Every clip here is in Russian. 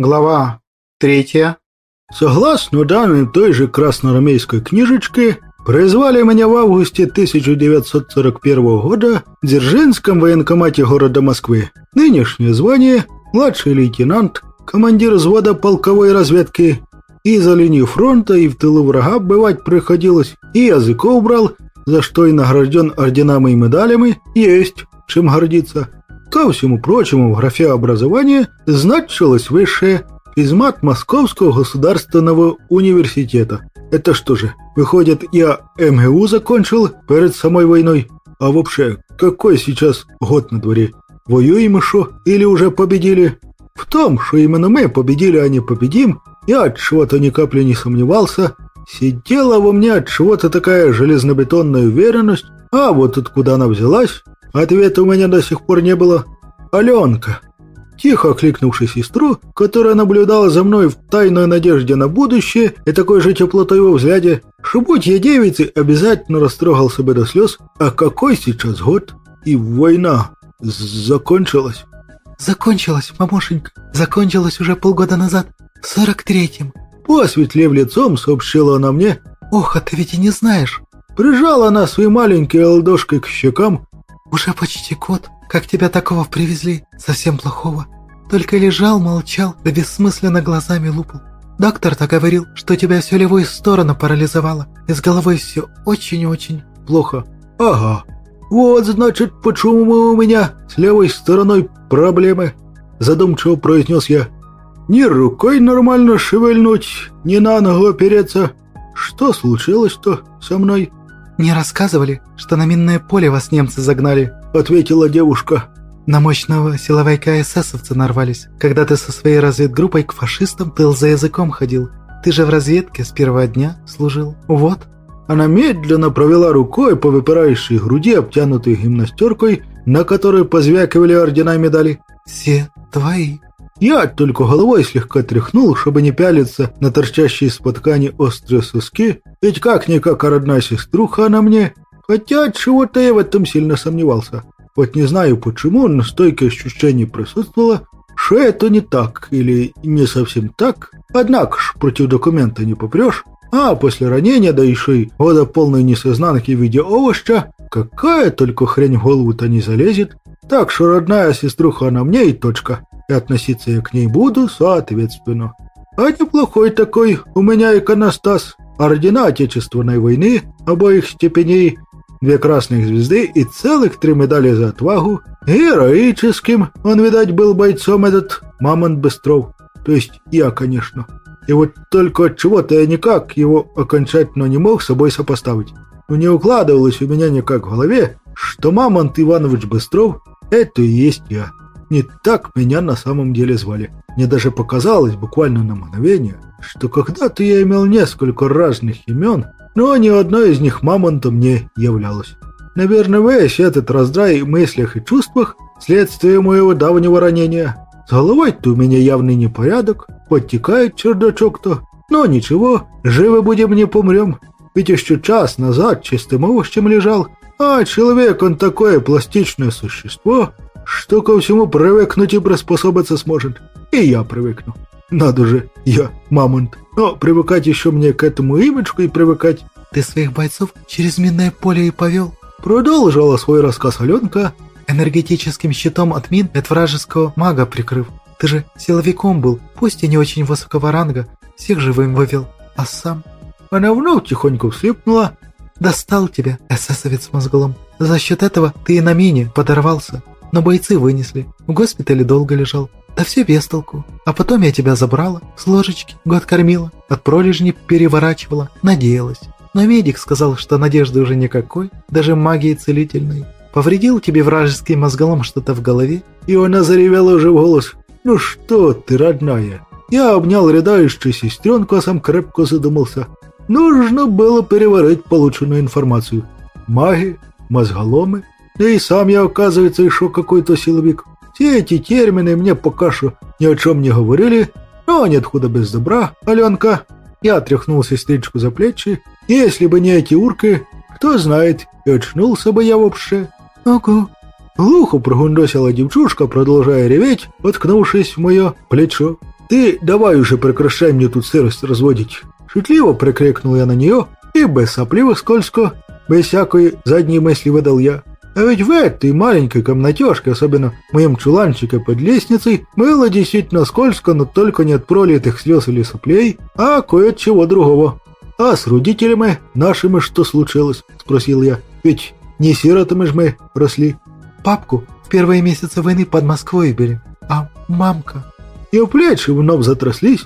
Глава третья. Согласно данным той же красноармейской книжечки, призвали меня в августе 1941 года в Дзержинском военкомате города Москвы. Нынешнее звание – младший лейтенант, командир взвода полковой разведки. И за линию фронта, и в тылу врага бывать приходилось, и языков брал, за что и награжден орденами и медалями, есть чем гордиться. Ко всему прочему, в графе образования значилось высшее физмат Московского государственного университета. Это что же, выходит, я МГУ закончил перед самой войной? А вообще, какой сейчас год на дворе? Воюем еще или уже победили? В том, что именно мы победили, а не победим, я от чего-то ни капли не сомневался. Сидела во мне от чего-то такая железнобетонная уверенность, а вот откуда она взялась, ответа у меня до сих пор не было. «Аленка!» Тихо окликнувши сестру, которая наблюдала за мной в тайной надежде на будущее и такой же теплотой во взгляде, что будь я девицей, обязательно растрогался бы до слез, а какой сейчас год? И война закончилась. «Закончилась, мамошенька, закончилась уже полгода назад, в сорок третьем». Посветлев лицом, сообщила она мне. «Ох, а ты ведь и не знаешь». Прижала она своей маленькой ладошкой к щекам. «Уже почти год, как тебя такого привезли, совсем плохого. Только лежал, молчал, да бессмысленно глазами лупал. Доктор-то говорил, что тебя всю левую сторону парализовало, и с головой все очень-очень плохо. Ага, вот значит, почему у меня с левой стороной проблемы, задумчиво произнес я. Ни рукой нормально шевельнуть, ни на ногу опереться. Что случилось-то со мной? «Не рассказывали, что на минное поле вас немцы загнали?» — ответила девушка. «На мощного силовика эсэсовцы нарвались, когда ты со своей разведгруппой к фашистам тыл за языком ходил. Ты же в разведке с первого дня служил. Вот». Она медленно провела рукой по выпирающей груди, обтянутой гимнастеркой, на которой позвякивали ордена и медали. «Все твои». Я только головой слегка тряхнул, чтобы не пялиться на торчащие из-под ткани острые соски, ведь как-никак родная сеструха она мне, хотя от чего-то я в этом сильно сомневался. Вот не знаю почему, но стойкое ощущение присутствовало, что это не так или не совсем так, однако ж против документа не попрешь, а после ранения, да еще и года полной несознанки в виде овоща, какая только хрень в голову-то не залезет, так что родная сеструха на мне и точка и относиться я к ней буду соответственно. А неплохой такой у меня иконостас. Ордена Отечественной войны обоих степеней, две красных звезды и целых три медали за отвагу. Героическим он, видать, был бойцом этот Мамонт Быстров. То есть я, конечно. И вот только от чего-то я никак его окончательно не мог с собой сопоставить. Но не укладывалось у меня никак в голове, что Мамонт Иванович Быстров – это и есть я. Не так меня на самом деле звали. Мне даже показалось буквально на мгновение, что когда-то я имел несколько разных имен, но ни одно из них мамонтом не являлось. Наверное, весь этот раздрай в мыслях и чувствах – следствие моего давнего ранения. С головой-то у меня явный непорядок, подтекает чердачок-то. Но ничего, живы будем, не помрем. Ведь еще час назад чистым овощем лежал, а человек он такое пластичное существо, что ко всему привыкнуть и приспособиться сможет. И я привыкну. Надо же, я мамонт. Но привыкать еще мне к этому имечку и привыкать. Ты своих бойцов через минное поле и повел? Продолжила свой рассказ Аленка. Энергетическим щитом от мин от вражеского мага прикрыв. Ты же силовиком был, пусть и не очень высокого ранга, всех живым вывел. А сам... Она вновь тихонько вслипнула. Достал тебя, эсэсовец мозголом. За счет этого ты и на мине подорвался но бойцы вынесли. В госпитале долго лежал. Да все без толку. А потом я тебя забрала, с ложечки, год кормила, от пролежни переворачивала, надеялась. Но медик сказал, что надежды уже никакой, даже магии целительной. Повредил тебе вражеский мозголом что-то в голове? И она заревела уже в голос. «Ну что ты, родная?» Я обнял рыдающую сестренку, а сам крепко задумался. Нужно было переварить полученную информацию. Маги, мозголомы, да и сам я, оказывается, еще какой-то силовик. Все эти термины мне пока что ни о чем не говорили, но нет худа без добра, Аленка. Я тряхнул сестричку за плечи. Если бы не эти урки, кто знает, и очнулся бы я вообще. Ого. Глухо прогундосила девчушка, продолжая реветь, откнувшись в мое плечо. Ты давай уже прекращай мне тут сырость разводить. Шутливо прикрикнул я на нее и без сопливо скользко, без всякой задней мысли выдал я. А ведь в этой маленькой комнатежке, особенно в моем чуланчике под лестницей, было действительно скользко, но только не от пролитых слез или соплей, а кое-чего другого. «А с родителями нашими что случилось?» – спросил я. «Ведь не сиротами ж мы росли». «Папку в первые месяцы войны под Москвой били, а мамка...» «И плечи вновь затрослись».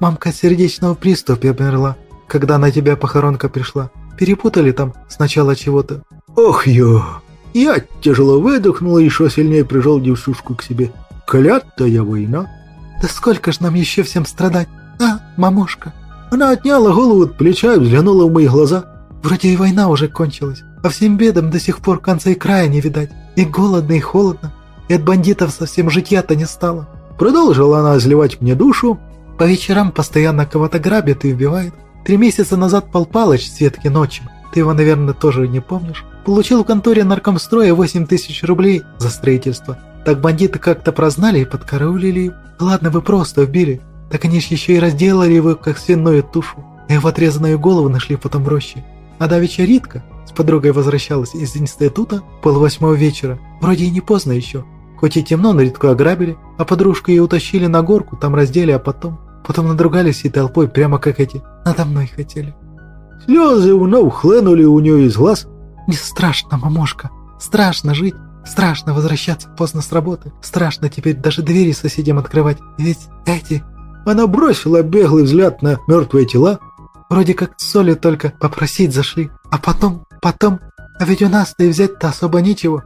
«Мамка от сердечного приступа умерла, когда на тебя похоронка пришла. Перепутали там сначала чего-то». «Ох, ё!» Я тяжело выдохнул и еще сильнее прижал девчушку к себе. Клятая война. Да сколько ж нам еще всем страдать, а, мамушка? Она отняла голову от плеча и взглянула в мои глаза. Вроде и война уже кончилась, а всем бедам до сих пор конца и края не видать. И голодно, и холодно. И от бандитов совсем житья-то не стало. Продолжила она изливать мне душу. По вечерам постоянно кого-то грабят и убивают. Три месяца назад Пал Палыч Светки ночью. Ты его, наверное, тоже не помнишь? Получил в конторе наркомстроя 8 тысяч рублей за строительство. Так бандиты как-то прознали и подкараулили. Ладно, вы просто убили. Так они ж еще и разделали его, как свиную тушу. И его отрезанную голову нашли потом в роще. А давеча Ритка с подругой возвращалась из института полвосьмого вечера. Вроде и не поздно еще. Хоть и темно, но Ритку ограбили, а подружку ее утащили на горку, там раздели, а потом... Потом надругались всей толпой, прямо как эти. Надо мной хотели. Слезы вновь хлынули у нее из глаз, «Не страшно, мамошка. Страшно жить. Страшно возвращаться поздно с работы. Страшно теперь даже двери соседям открывать. Ведь эти...» Она бросила беглый взгляд на мертвые тела. «Вроде как с солью только попросить зашли. А потом, потом... А ведь у нас-то и взять-то особо нечего».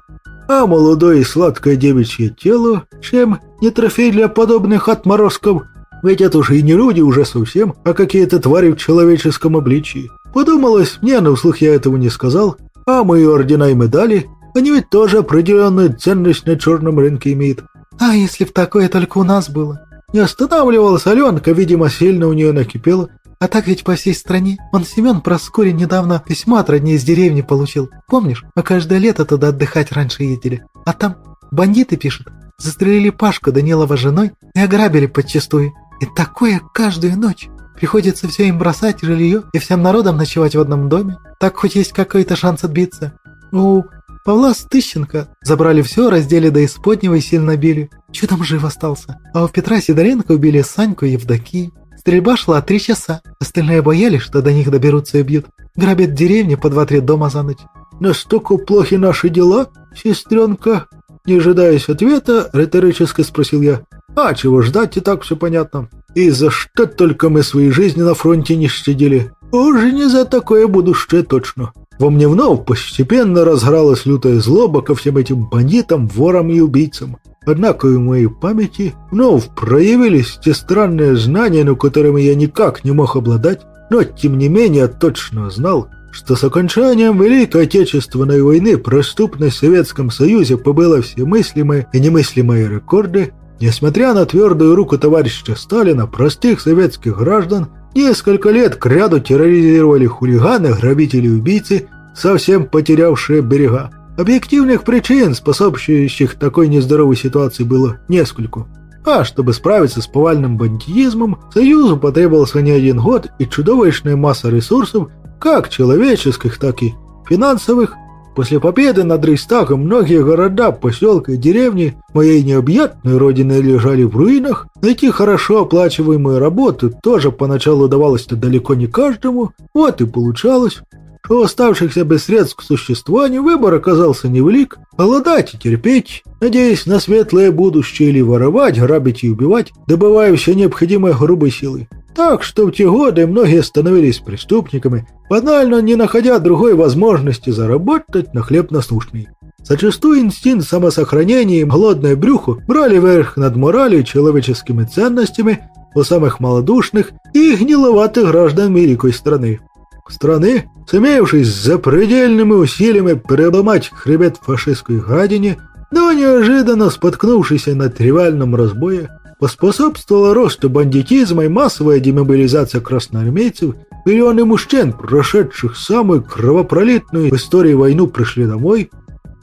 А молодое и сладкое девичье тело, чем не трофей для подобных отморозков, ведь это уже и не люди уже совсем, а какие-то твари в человеческом обличии. Подумалось мне, но вслух я этого не сказал, а мои ордена и медали, они ведь тоже определенную ценность на черном рынке имеют. А если б такое только у нас было? Не останавливалась Аленка, видимо, сильно у нее накипело. А так ведь по всей стране. Он Семен Проскурин недавно письмо от родней из деревни получил. Помнишь? Мы каждое лето туда отдыхать раньше ездили. А там бандиты пишут. Застрелили Пашку Данилова женой и ограбили подчистую. И такое каждую ночь. Приходится все им бросать, жилье, и всем народом ночевать в одном доме. Так хоть есть какой-то шанс отбиться. У Павла Стыщенко забрали все, раздели до исподнего и сильно били. Чудом жив остался. А у Петра Сидоренко убили Саньку и Евдокию. Стрельба шла три часа. Остальные боялись, что до них доберутся и бьют. Грабят деревни по два-три дома за ночь. «Настолько плохи наши дела, сестренка?» Не ожидаясь ответа, риторически спросил я. «А чего ждать, и так все понятно. И за что только мы свои жизни на фронте не щадили? Уже не за такое будущее точно. Во мне вновь постепенно разгралась лютая злоба ко всем этим бандитам, ворам и убийцам. Однако в моей памяти вновь проявились те странные знания, но которыми я никак не мог обладать, но тем не менее точно знал, что с окончанием Великой Отечественной войны преступность в Советском Союзе побыла все мыслимые и немыслимые рекорды, Несмотря на твердую руку товарища Сталина, простых советских граждан несколько лет кряду терроризировали хулиганы, грабители и убийцы, совсем потерявшие берега. Объективных причин, способствующих такой нездоровой ситуации, было несколько. А чтобы справиться с повальным бандитизмом, Союзу потребовался не один год и чудовищная масса ресурсов, как человеческих, так и финансовых, После победы над Рейстагом многие города, поселки и деревни моей необъятной родины лежали в руинах. Найти хорошо оплачиваемые работы тоже поначалу давалось-то далеко не каждому. Вот и получалось, что оставшихся без средств к существованию выбор оказался невелик. Голодать и терпеть, надеясь на светлое будущее или воровать, грабить и убивать, добывая все необходимое грубой силой. Так что в те годы многие становились преступниками, банально не находя другой возможности заработать на хлеб насущный. Зачастую инстинкт самосохранения и голодное брюхо брали верх над моралью и человеческими ценностями у самых малодушных и гниловатых граждан великой страны. Страны, сумевшись за предельными усилиями переломать хребет фашистской гадине, но неожиданно споткнувшись на тривиальном разбое, поспособствовала росту бандитизма и массовая демобилизация красноармейцев, миллионы мужчин, прошедших самую кровопролитную в истории войну, пришли домой.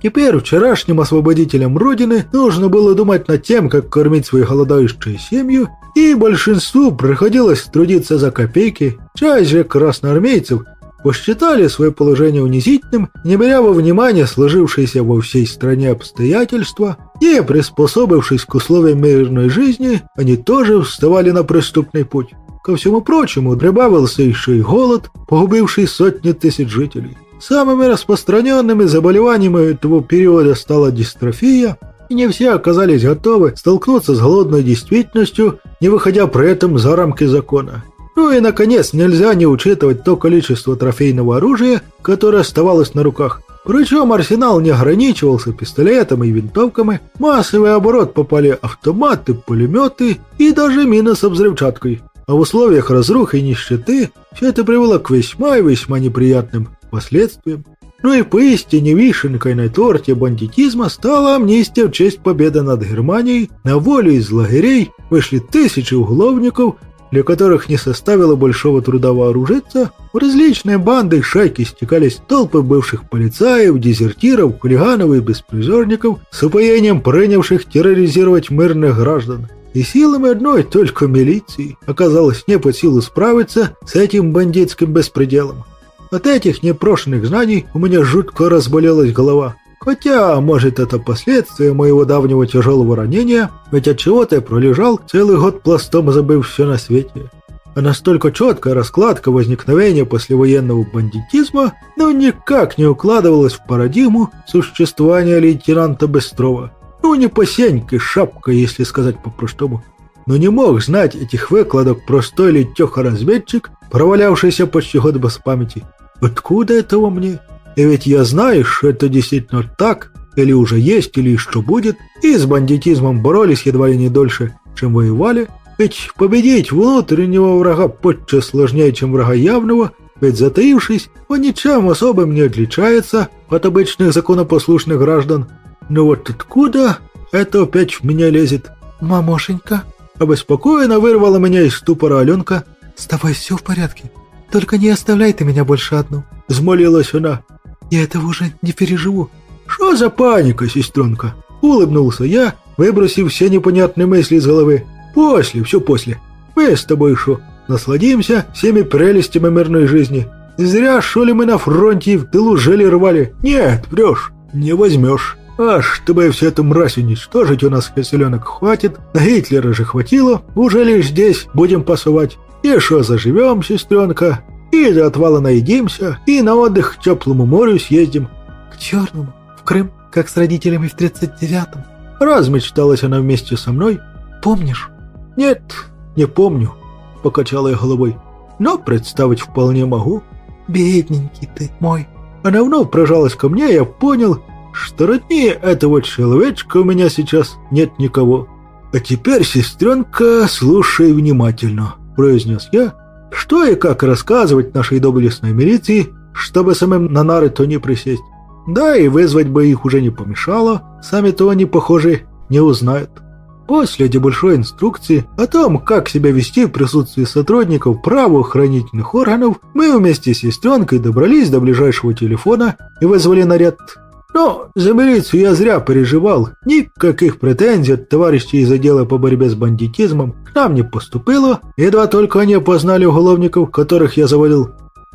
Теперь вчерашним освободителям Родины нужно было думать над тем, как кормить свою голодающую семью, и большинству приходилось трудиться за копейки, часть же красноармейцев посчитали свое положение унизительным, не беря во внимание сложившиеся во всей стране обстоятельства, и, приспособившись к условиям мирной жизни, они тоже вставали на преступный путь. Ко всему прочему, прибавился еще и голод, погубивший сотни тысяч жителей. Самыми распространенными заболеваниями этого периода стала дистрофия, и не все оказались готовы столкнуться с голодной действительностью, не выходя при этом за рамки закона. Ну и, наконец, нельзя не учитывать то количество трофейного оружия, которое оставалось на руках. Причем арсенал не ограничивался пистолетами и винтовками, массовый оборот попали автоматы, пулеметы и даже мины со взрывчаткой. А в условиях разрухи и нищеты все это привело к весьма и весьма неприятным последствиям. Ну и поистине вишенкой на торте бандитизма стала амнистия в честь победы над Германией. На волю из лагерей вышли тысячи уголовников, для которых не составило большого труда вооружиться, в различные банды и шайки стекались толпы бывших полицаев, дезертиров, хулиганов и беспризорников с упоением принявших терроризировать мирных граждан. И силами одной только милиции оказалось не под силу справиться с этим бандитским беспределом. От этих непрошенных знаний у меня жутко разболелась голова. Хотя, может, это последствия моего давнего тяжелого ранения, ведь от чего-то я пролежал целый год пластом, забыв все на свете. А настолько четкая раскладка возникновения послевоенного бандитизма, ну никак не укладывалась в парадигму существования лейтенанта Быстрова. Ну, не по сеньке шапка, если сказать по-простому. Но не мог знать этих выкладок простой летеха-разведчик, провалявшийся почти год без памяти. Откуда это во мне? И ведь я что это действительно так, или уже есть, или что будет, и с бандитизмом боролись едва ли не дольше, чем воевали. Ведь победить внутреннего врага подчас сложнее, чем врага явного, ведь затаившись, он ничем особым не отличается от обычных законопослушных граждан. Но вот откуда это опять в меня лезет? «Мамошенька?» Обеспокоенно вырвала меня из ступора Аленка. «С тобой все в порядке?» Только не оставляй ты меня больше одну!» — взмолилась она. «Я этого уже не переживу!» «Что за паника, сестренка?» — улыбнулся я, выбросив все непонятные мысли из головы. «После, все после. Мы с тобой что, насладимся всеми прелестями мирной жизни? Зря, что мы на фронте и в тылу жили рвали? Нет, врешь, не возьмешь». А чтобы всю эту мразь уничтожить, у нас селенок хватит, на Гитлера же хватило, уже лишь здесь будем пасовать. И что заживем, сестренка, и до отвала наедимся, и на отдых к теплому морю съездим. К Черному, в Крым, как с родителями в 39-м. Размечталась она вместе со мной. Помнишь? Нет, не помню, покачала я головой. Но представить вполне могу. Бедненький ты мой. Она вновь прижалась ко мне, и я понял, что роднее этого человечка у меня сейчас нет никого. А теперь, сестренка, слушай внимательно. – произнес я, – что и как рассказывать нашей доблестной милиции, чтобы самим на нары то не присесть. Да и вызвать бы их уже не помешало, сами-то они, похоже, не узнают. После большой инструкции о том, как себя вести в присутствии сотрудников правоохранительных органов, мы вместе с сестренкой добрались до ближайшего телефона и вызвали наряд но за милицию я зря переживал. Никаких претензий от товарищей из отдела по борьбе с бандитизмом к нам не поступило, едва только они опознали уголовников, которых я завалил.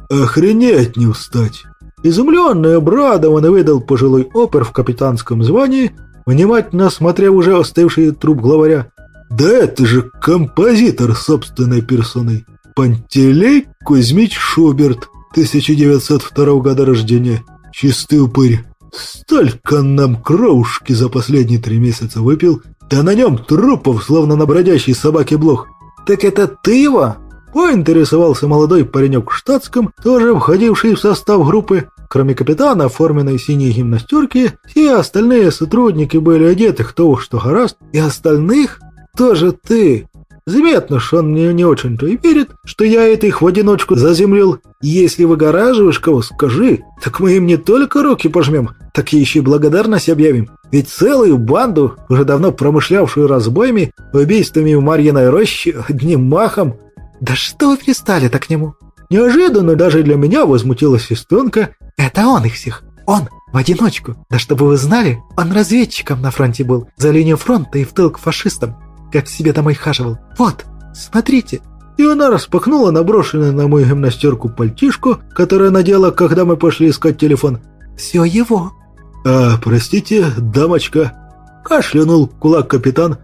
Охренеть не устать. Изумленный и обрадованный выдал пожилой опер в капитанском звании, внимательно осмотрев уже остывший труп главаря. «Да это же композитор собственной персоной! Пантелей Кузьмич Шуберт, 1902 года рождения. Чистый упырь!» Столько нам кровушки за последние три месяца выпил, да на нем трупов, словно на бродящей собаке блох. Так это ты его? Поинтересовался молодой паренек в штатском, тоже входивший в состав группы. Кроме капитана, оформленной синей гимнастерки, все остальные сотрудники были одеты кто уж что гораст, и остальных тоже ты. Заметно, что он мне не очень-то и верит, что я это их в одиночку заземлил. Если выгораживаешь кого, скажи, так мы им не только руки пожмем, так и еще и благодарность объявим. Ведь целую банду, уже давно промышлявшую разбоями, убийствами в Марьиной роще, одним махом. Да что вы пристали-то к нему? Неожиданно даже для меня возмутилась сестренка. Это он их всех. Он, в одиночку. Да чтобы вы знали, он разведчиком на фронте был, за линию фронта и в тыл к фашистам. Как к себе домой хаживал. Вот, смотрите!» И она распахнула наброшенную на мою гимнастерку пальтишку, которое надела, когда мы пошли искать телефон. «Все его!» «А, простите, дамочка!» Кашлянул кулак капитан.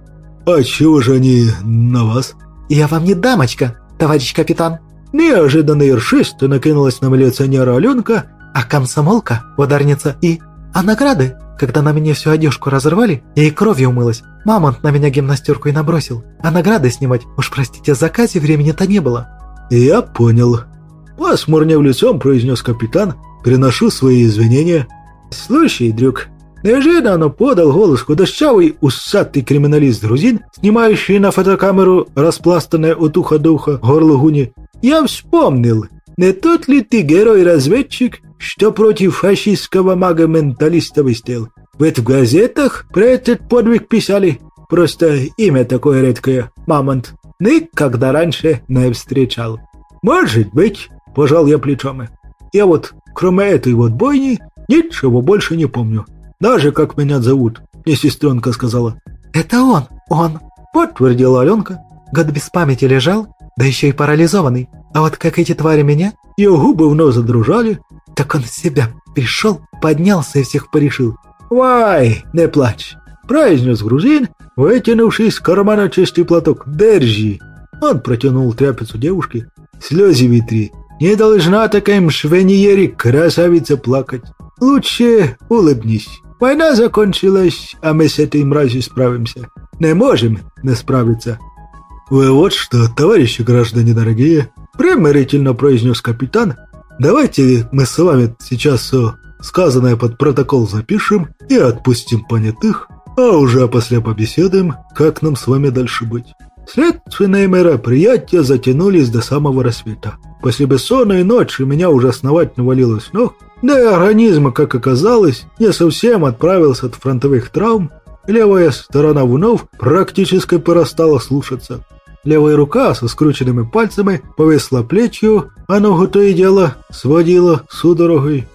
«А чего же они на вас?» «Я вам не дамочка, товарищ капитан!» Неожиданно ершисто накинулась на милиционера Аленка, а комсомолка, ударница и... А награды? Когда на мне всю одежку разорвали, я и кровью умылась. Мамонт на меня гимнастерку и набросил. А награды снимать, уж простите, заказе времени-то не было. «Я понял», – пасмурнев лицом произнес капитан, «приношу свои извинения». «Слушай, друг, неожиданно подал голос худощавый усатый криминалист-грузин, снимающий на фотокамеру распластанное от уха до уха горло гуни. Я вспомнил, не тот ли ты герой-разведчик, что против фашистского мага-менталиста выстоял? Ведь в газетах про этот подвиг писали. Просто имя такое редкое – Мамонт. Никогда раньше не встречал. Может быть, пожал я плечами. Я вот, кроме этой вот бойни, ничего больше не помню. Даже как меня зовут, мне сестренка сказала. «Это он, он», – подтвердила Аленка. «Год без памяти лежал, да еще и парализованный. А вот как эти твари меня, ее губы вновь задрожали, так он в себя пришел, поднялся и всех порешил. «Вай, не плачь!» – произнес грузин, вытянувший из кармана чистый платок. «Держи!» Он протянул тряпицу девушке. «Слезы витри! Не должна такая мшвениери красавица плакать. Лучше улыбнись. Война закончилась, а мы с этой мразью справимся. Не можем не справиться». «Вы вот что, товарищи граждане дорогие!» – примирительно произнес капитан. «Давайте мы с вами сейчас все сказанное под протокол запишем и отпустим понятых, а уже после побеседуем, как нам с вами дальше быть». Следственные мероприятия затянулись до самого рассвета. После бессонной ночи меня уже основательно валило с ног, да и организм, как оказалось, не совсем отправился от фронтовых травм, левая сторона вновь практически перестала слушаться. Левая рука со скрученными пальцами повисла плечью, а ногу то и дело сводила судорогой.